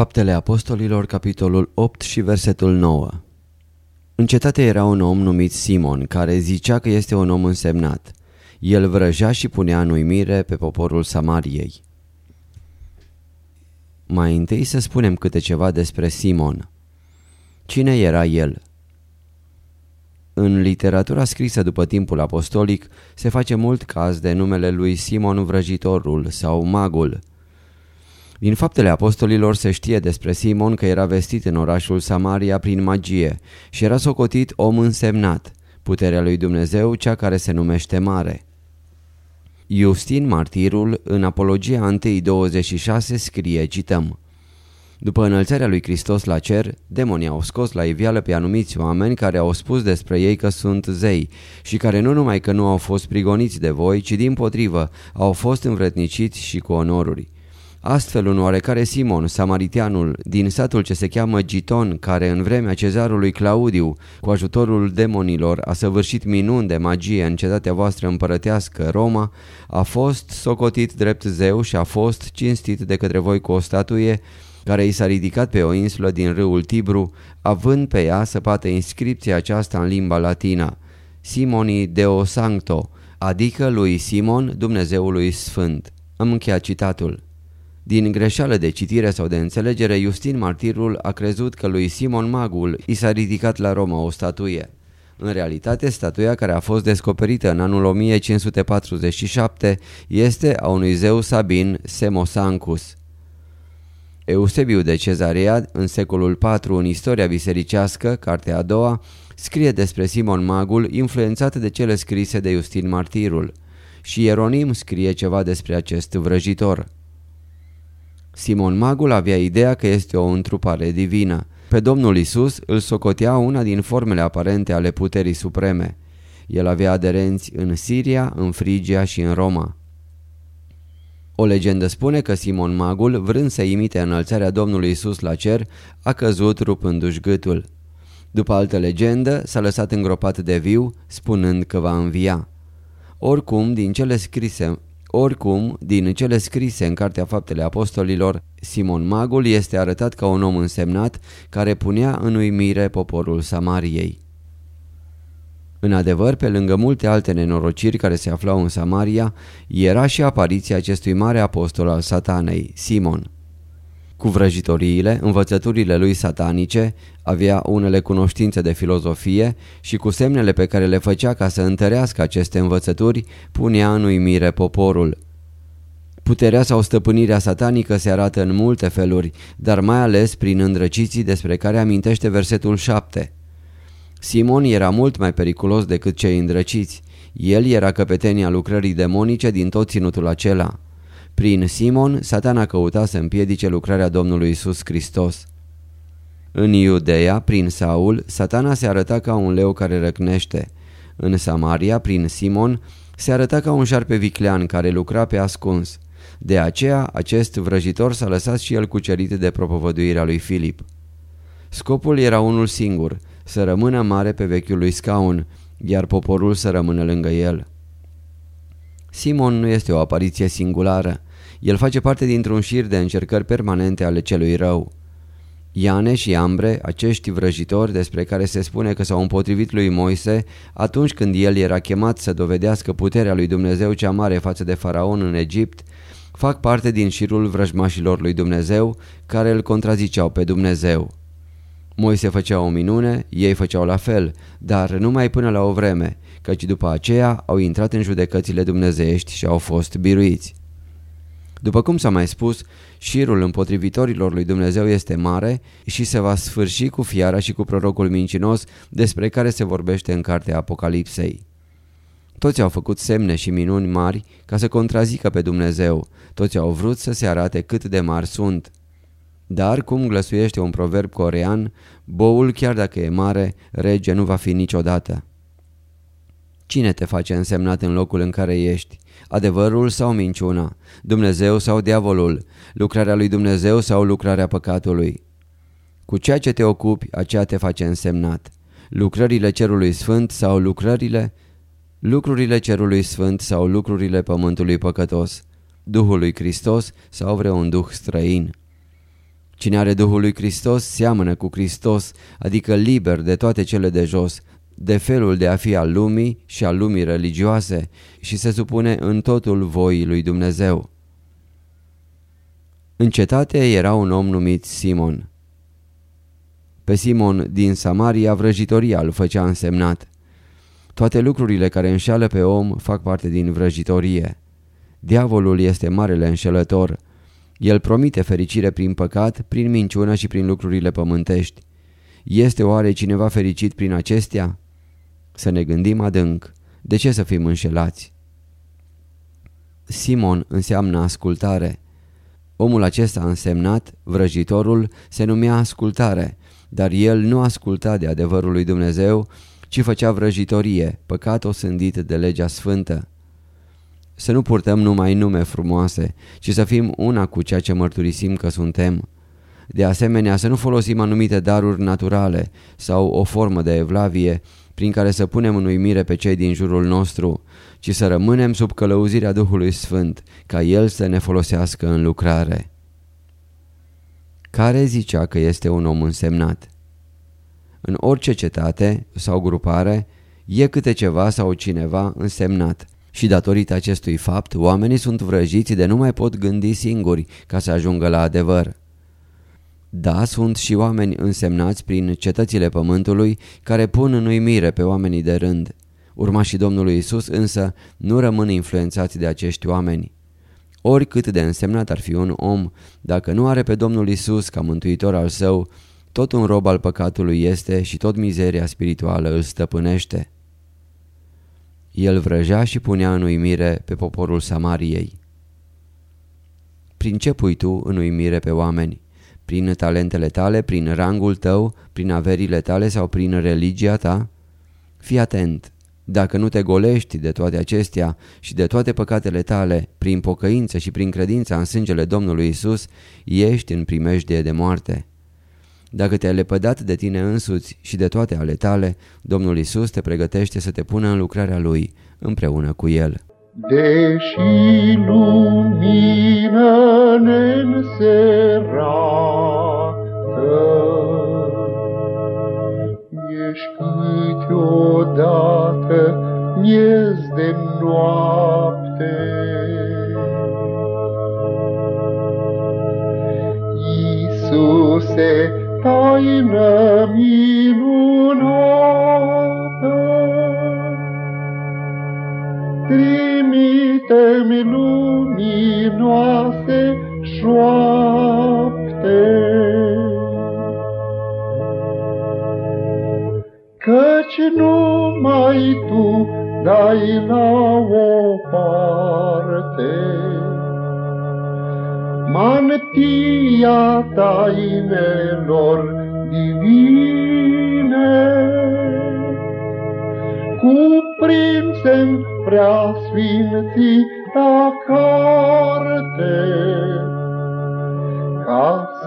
Faptele Apostolilor, capitolul 8 și versetul 9 În cetate era un om numit Simon, care zicea că este un om însemnat. El vrăja și punea în uimire pe poporul Samariei. Mai întâi să spunem câte ceva despre Simon. Cine era el? În literatura scrisă după timpul apostolic se face mult caz de numele lui Simon Vrăjitorul sau Magul. Din faptele apostolilor se știe despre Simon că era vestit în orașul Samaria prin magie și era socotit om însemnat, puterea lui Dumnezeu cea care se numește mare. Justin Martirul în Apologia 1.26 scrie, cităm După înălțarea lui Hristos la cer, demonii au scos la iveală pe anumiți oameni care au spus despre ei că sunt zei și care nu numai că nu au fost prigoniți de voi, ci din potrivă au fost învredniciți și cu onoruri. Astfel un oarecare Simon, samariteanul, din satul ce se cheamă Giton, care în vremea cezarului Claudiu, cu ajutorul demonilor, a săvârșit minuni de magie în cetatea voastră împărătească, Roma, a fost socotit drept zeu și a fost cinstit de către voi cu o statuie care i s-a ridicat pe o insulă din râul Tibru, având pe ea săpată inscripția aceasta în limba latină, Simonii Deo Sancto, adică lui Simon, Dumnezeului Sfânt. Am încheiat citatul. Din greșeală de citire sau de înțelegere, Justin Martirul a crezut că lui Simon Magul i s-a ridicat la Roma o statuie. În realitate, statuia care a fost descoperită în anul 1547 este a unui zeu sabin Semosancus. Eusebiu de Cezarea, în secolul IV în istoria bisericească, cartea a doua, scrie despre Simon Magul influențat de cele scrise de Justin Martirul și Ieronim scrie ceva despre acest vrăjitor. Simon Magul avea ideea că este o întrupare divină. Pe Domnul Isus îl socotea una din formele aparente ale puterii supreme. El avea aderenți în Siria, în Frigia și în Roma. O legendă spune că Simon Magul, vrând să imite înălțarea Domnului Isus la cer, a căzut rupându-și gâtul. După altă legendă, s-a lăsat îngropat de viu, spunând că va învia. Oricum, din cele scrise oricum, din cele scrise în Cartea Faptele Apostolilor, Simon Magul este arătat ca un om însemnat care punea în uimire poporul Samariei. În adevăr, pe lângă multe alte nenorociri care se aflau în Samaria, era și apariția acestui mare apostol al satanei, Simon. Cu vrăjitoriile, învățăturile lui satanice, avea unele cunoștințe de filozofie și cu semnele pe care le făcea ca să întărească aceste învățături, punea în uimire poporul. Puterea sau stăpânirea satanică se arată în multe feluri, dar mai ales prin îndrăciții despre care amintește versetul 7. Simon era mult mai periculos decât cei îndrăciți. El era căpetenia lucrării demonice din tot ținutul acela. Prin Simon, satana căuta să împiedice lucrarea Domnului Isus Hristos. În Iudeea, prin Saul, satana se arăta ca un leu care răcnește. În Samaria, prin Simon, se arăta ca un șarpe viclean care lucra pe ascuns. De aceea, acest vrăjitor s-a lăsat și el cucerit de propovăduirea lui Filip. Scopul era unul singur, să rămână mare pe vechiul lui scaun, iar poporul să rămână lângă el. Simon nu este o apariție singulară. El face parte dintr-un șir de încercări permanente ale celui rău. Iane și Ambre, acești vrăjitori despre care se spune că s-au împotrivit lui Moise atunci când el era chemat să dovedească puterea lui Dumnezeu cea mare față de faraon în Egipt, fac parte din șirul vrăjmașilor lui Dumnezeu care îl contraziceau pe Dumnezeu. Moise făcea o minune, ei făceau la fel, dar numai până la o vreme, căci după aceea au intrat în judecățile dumnezeiești și au fost biruiți. După cum s-a mai spus, șirul împotrivitorilor lui Dumnezeu este mare și se va sfârși cu fiara și cu prorocul mincinos despre care se vorbește în cartea Apocalipsei. Toți au făcut semne și minuni mari ca să contrazică pe Dumnezeu, toți au vrut să se arate cât de mari sunt. Dar, cum glăsuiește un proverb corean, boul, chiar dacă e mare, rege nu va fi niciodată. Cine te face însemnat în locul în care ești? Adevărul sau minciuna? Dumnezeu sau diavolul? Lucrarea lui Dumnezeu sau lucrarea păcatului? Cu ceea ce te ocupi, aceea te face însemnat. Lucrările cerului sfânt sau lucrările? Lucrurile cerului sfânt sau lucrurile pământului păcătos? Duhul lui Hristos sau vreun duh străin? Cine are Duhul lui Hristos seamănă cu Hristos, adică liber de toate cele de jos, de felul de a fi al lumii și al lumii religioase și se supune în totul voii lui Dumnezeu. În cetate era un om numit Simon. Pe Simon din Samaria vrăjitoria îl făcea însemnat. Toate lucrurile care înșeală pe om fac parte din vrăjitorie. Diavolul este marele înșelător. El promite fericire prin păcat, prin minciună și prin lucrurile pământești. Este oare cineva fericit prin acestea? Să ne gândim adânc. De ce să fim înșelați? Simon înseamnă ascultare. Omul acesta însemnat, vrăjitorul, se numea ascultare, dar el nu asculta de adevărul lui Dumnezeu, ci făcea vrăjitorie, păcat osândit de legea sfântă. Să nu purtăm numai nume frumoase, ci să fim una cu ceea ce mărturisim că suntem. De asemenea, să nu folosim anumite daruri naturale sau o formă de evlavie prin care să punem în uimire pe cei din jurul nostru, ci să rămânem sub călăuzirea Duhului Sfânt, ca El să ne folosească în lucrare. Care zicea că este un om însemnat? În orice cetate sau grupare e câte ceva sau cineva însemnat și datorită acestui fapt oamenii sunt vrăjiți de nu mai pot gândi singuri ca să ajungă la adevăr. Da, sunt și oameni însemnați prin cetățile pământului care pun în uimire pe oamenii de rând. Urmașii Domnului Isus însă nu rămân influențați de acești oameni. Oricât de însemnat ar fi un om, dacă nu are pe Domnul Isus ca mântuitor al său, tot un rob al păcatului este și tot mizeria spirituală îl stăpânește. El vrăjea și punea în uimire pe poporul Samariei. Prin ce pui tu în uimire pe oameni? Prin talentele tale, prin rangul tău, prin averile tale sau prin religia ta? Fii atent! Dacă nu te golești de toate acestea și de toate păcatele tale, prin pocăință și prin credința în sângele Domnului Isus, ești în primejdie de moarte. Dacă te-ai lepădat de tine însuți și de toate ale tale, Domnul Isus te pregătește să te pună în lucrarea Lui, împreună cu El. Deși lumina ne Ești câteodată miez de noapte. Iisuse, taină minunată,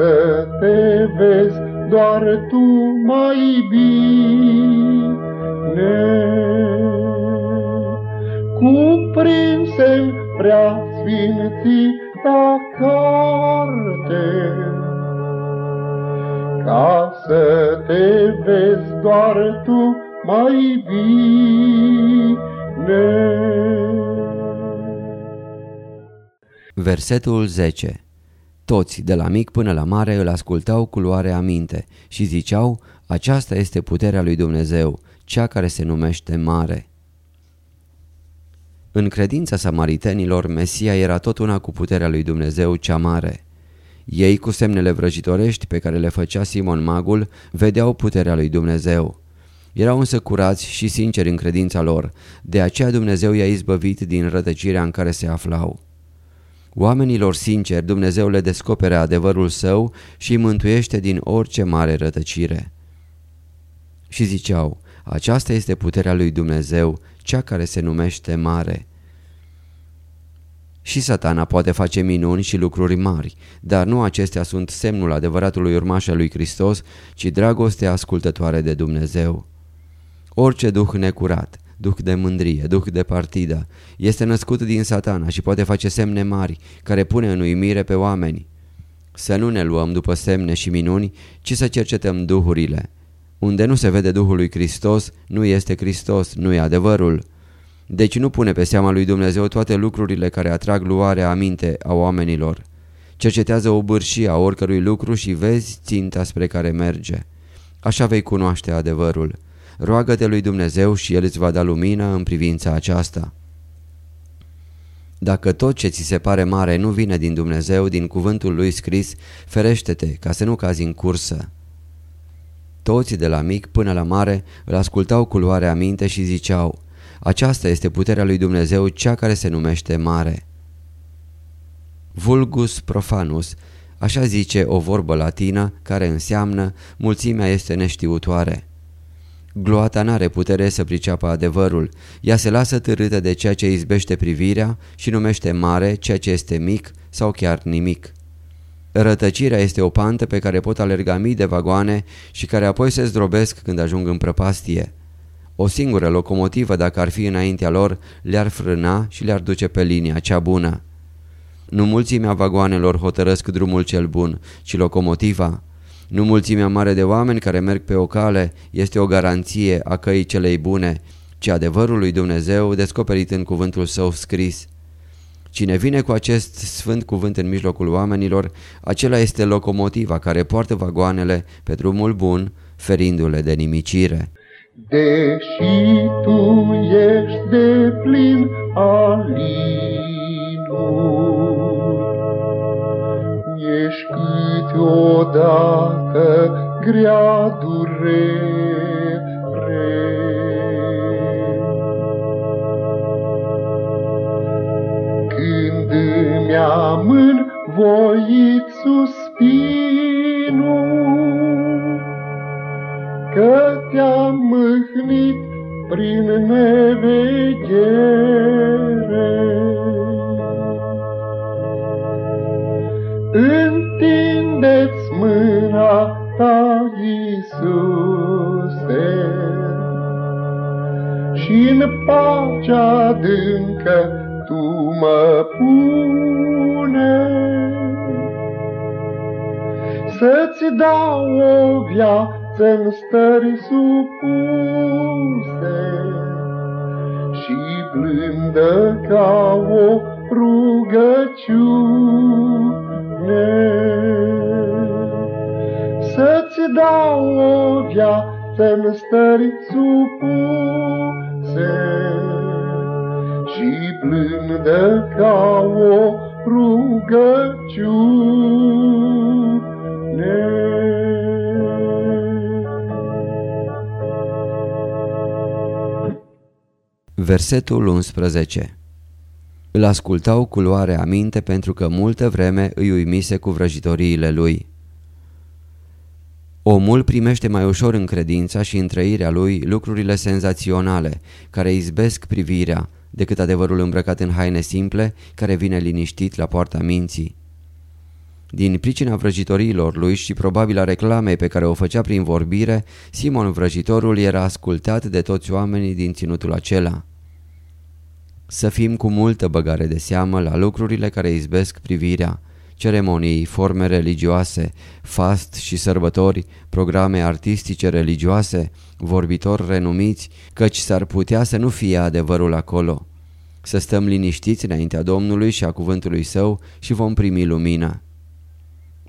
să te vezi doar Tu mai bine. Cuprinse-n prea sfințita carte, ca să te vezi doar Tu mai bine. Versetul 10 Toți, de la mic până la mare, îl ascultau cu luare aminte și ziceau, aceasta este puterea lui Dumnezeu, cea care se numește mare. În credința samaritenilor, Mesia era tot una cu puterea lui Dumnezeu cea mare. Ei, cu semnele vrăjitorești pe care le făcea Simon Magul, vedeau puterea lui Dumnezeu. Erau însă curați și sinceri în credința lor, de aceea Dumnezeu i-a izbăvit din rătăcirea în care se aflau. Oamenilor sinceri Dumnezeu le descopere adevărul său și îi mântuiește din orice mare rătăcire. Și ziceau, aceasta este puterea lui Dumnezeu, cea care se numește mare. Și satana poate face minuni și lucruri mari, dar nu acestea sunt semnul adevăratului urmaș al lui Hristos, ci dragostea ascultătoare de Dumnezeu. Orice duh necurat, duh de mândrie, duh de partidă, este născut din satana și poate face semne mari, care pune în uimire pe oameni. Să nu ne luăm după semne și minuni, ci să cercetăm duhurile. Unde nu se vede Duhul lui Hristos, nu este Hristos, nu e adevărul. Deci nu pune pe seama lui Dumnezeu toate lucrurile care atrag luarea aminte a oamenilor. Cercetează o bârșie a oricărui lucru și vezi ținta spre care merge. Așa vei cunoaște adevărul. Roagă-te lui Dumnezeu și El îți va da lumină în privința aceasta. Dacă tot ce ți se pare mare nu vine din Dumnezeu, din cuvântul lui scris, ferește-te ca să nu cazi în cursă. Toți de la mic până la mare îl ascultau cu luare aminte și ziceau Aceasta este puterea lui Dumnezeu, cea care se numește mare. Vulgus profanus, așa zice o vorbă latină care înseamnă mulțimea este neștiutoare. Gloata n-are putere să priceapă adevărul, ea se lasă târâtă de ceea ce izbește privirea și numește mare ceea ce este mic sau chiar nimic. Rătăcirea este o pantă pe care pot alerga mii de vagoane și care apoi se zdrobesc când ajung în prăpastie. O singură locomotivă, dacă ar fi înaintea lor, le-ar frâna și le-ar duce pe linia cea bună. Nu mulțimea vagoanelor hotărăsc drumul cel bun, ci locomotiva. Nu mulțimea mare de oameni care merg pe o cale este o garanție a căii celei bune, ci adevărul lui Dumnezeu descoperit în cuvântul său scris. Cine vine cu acest sfânt cuvânt în mijlocul oamenilor, acela este locomotiva care poartă vagoanele pe drumul bun, ferindu-le de nimicire. Deși tu ești de plin alinul, ești câteodată grea durere, mi-am învoit suspinul, Că te-am mâhnit prin neveghere. Ta, Iisuse, și în pacea adâncă tu mă pune. Să-ți dau o viață în stări supuse și blândă ca o rugăciune. Să-ți dau o viață în stări supuse și blândă ca o rugăciune. Versetul 11 Îl ascultau cu luare aminte pentru că multă vreme îi uimise cu vrăjitoriile lui. Omul primește mai ușor în credința și în trăirea lui lucrurile senzaționale, care izbesc privirea, decât adevărul îmbrăcat în haine simple, care vine liniștit la poarta minții. Din pricina vrăjitoriilor lui și probabil a reclamei pe care o făcea prin vorbire, Simon vrăjitorul era ascultat de toți oamenii din ținutul acela. Să fim cu multă băgare de seamă la lucrurile care izbesc privirea, ceremonii, forme religioase, fast și sărbători, programe artistice religioase, vorbitori renumiți, căci s-ar putea să nu fie adevărul acolo. Să stăm liniștiți înaintea Domnului și a cuvântului Său și vom primi lumina.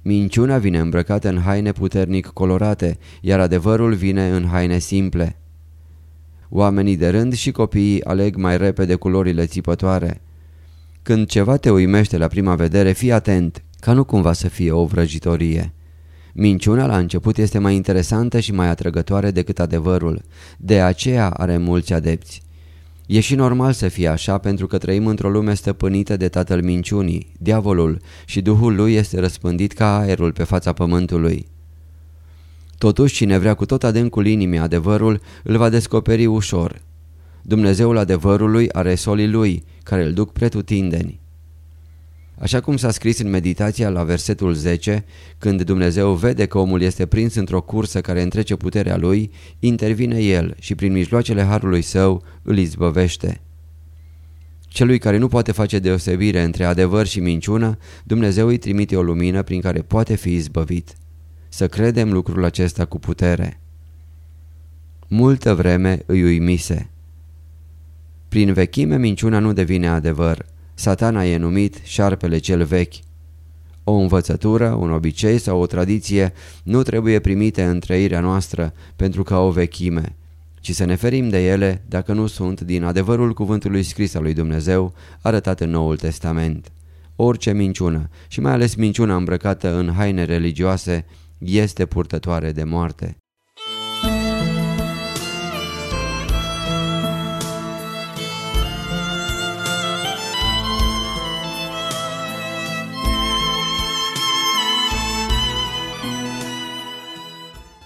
Minciuna vine îmbrăcată în haine puternic colorate, iar adevărul vine în haine simple. Oamenii de rând și copiii aleg mai repede culorile țipătoare. Când ceva te uimește la prima vedere, fii atent, ca nu cumva să fie o vrăjitorie. Minciuna la început este mai interesantă și mai atrăgătoare decât adevărul, de aceea are mulți adepți. E și normal să fie așa pentru că trăim într-o lume stăpânită de tatăl minciunii, diavolul, și duhul lui este răspândit ca aerul pe fața pământului. Totuși, cine vrea cu tot adâncul inimii adevărul, îl va descoperi ușor. Dumnezeul adevărului are solii lui, care îl duc pretutindeni. Așa cum s-a scris în meditația la versetul 10, când Dumnezeu vede că omul este prins într-o cursă care întrece puterea lui, intervine el și prin mijloacele harului său îl izbăvește. Celui care nu poate face deosebire între adevăr și minciună, Dumnezeu îi trimite o lumină prin care poate fi izbăvit. Să credem lucrul acesta cu putere. Multă vreme îi uimise. Prin vechime minciuna nu devine adevăr. Satana e numit șarpele cel vechi. O învățătură, un obicei sau o tradiție nu trebuie primite în trăirea noastră pentru că au vechime, ci să ne ferim de ele dacă nu sunt din adevărul cuvântului scris al lui Dumnezeu arătat în Noul Testament. Orice minciună și mai ales minciuna îmbrăcată în haine religioase este purtătoare de moarte.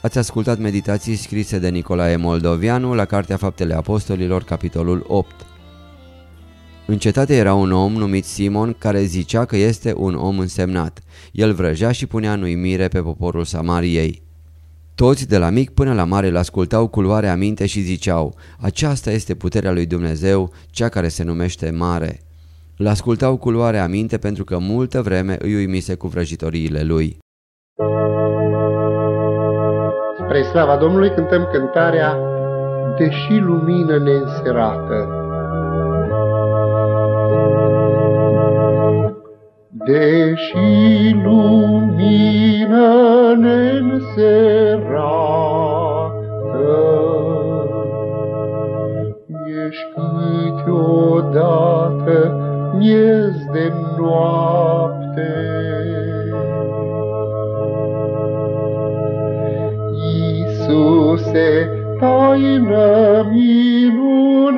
Ați ascultat meditații scrise de Nicolae Moldovianu la Cartea Faptele Apostolilor, capitolul 8. În cetate era un om numit Simon care zicea că este un om însemnat. El vrăjea și punea în uimire pe poporul Samariei. Toți, de la mic până la mare, îl ascultau cu luare aminte și ziceau, aceasta este puterea lui Dumnezeu, cea care se numește mare. Îl ascultau cu luare aminte pentru că multă vreme îi uimise cu vrăjitoriile lui. Spre slava Domnului cântăm cântarea Deși lumină neînserată. Deși lumină neînserată, Ești câteodată miez de noapte, Iisuse, taină minunată.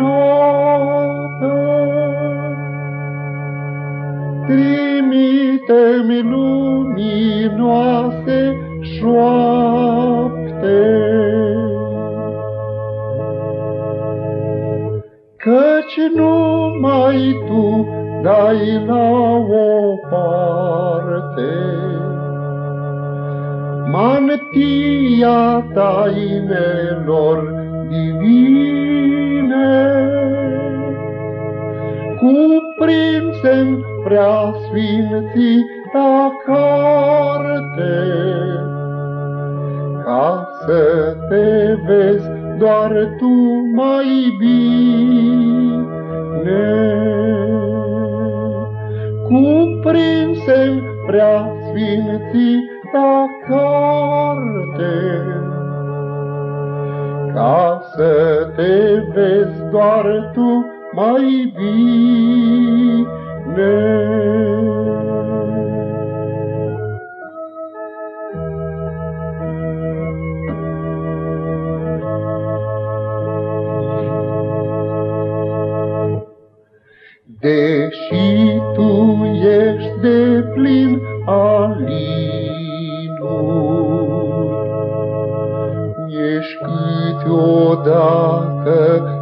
Trimite-mi luminoase șoapte. Căci numai Tu dai la o parte, mantia tainelor divine, cuprinse în prea sfințita carte, ca să te vezi doar tu mai bine. Cuprinse în prea sfințita ta carte, ca să te vezi doar tu mai bine. Deși tu ești de plin alin, câteodată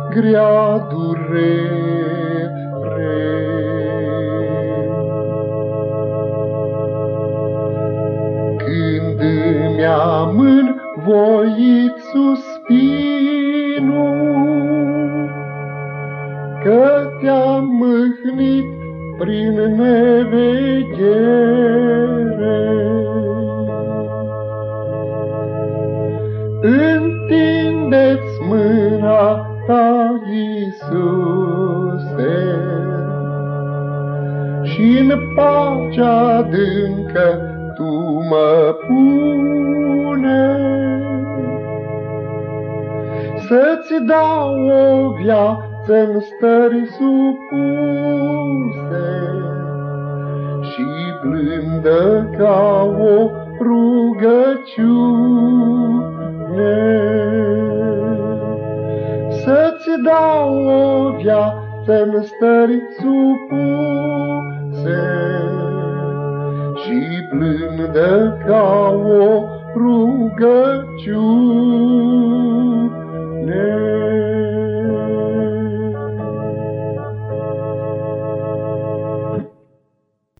grea durere. Când îmi am învoit suspinul, că te-am mâhnit prin neveghere. Ta, Iisuse, și în pacea adâncă Tu mă pune. Să-ți dau o viață-n stări supuse Și blândă ca o rugăciune Să-ți dau o viață-n stări supuse Și blândă ca o rugăciune.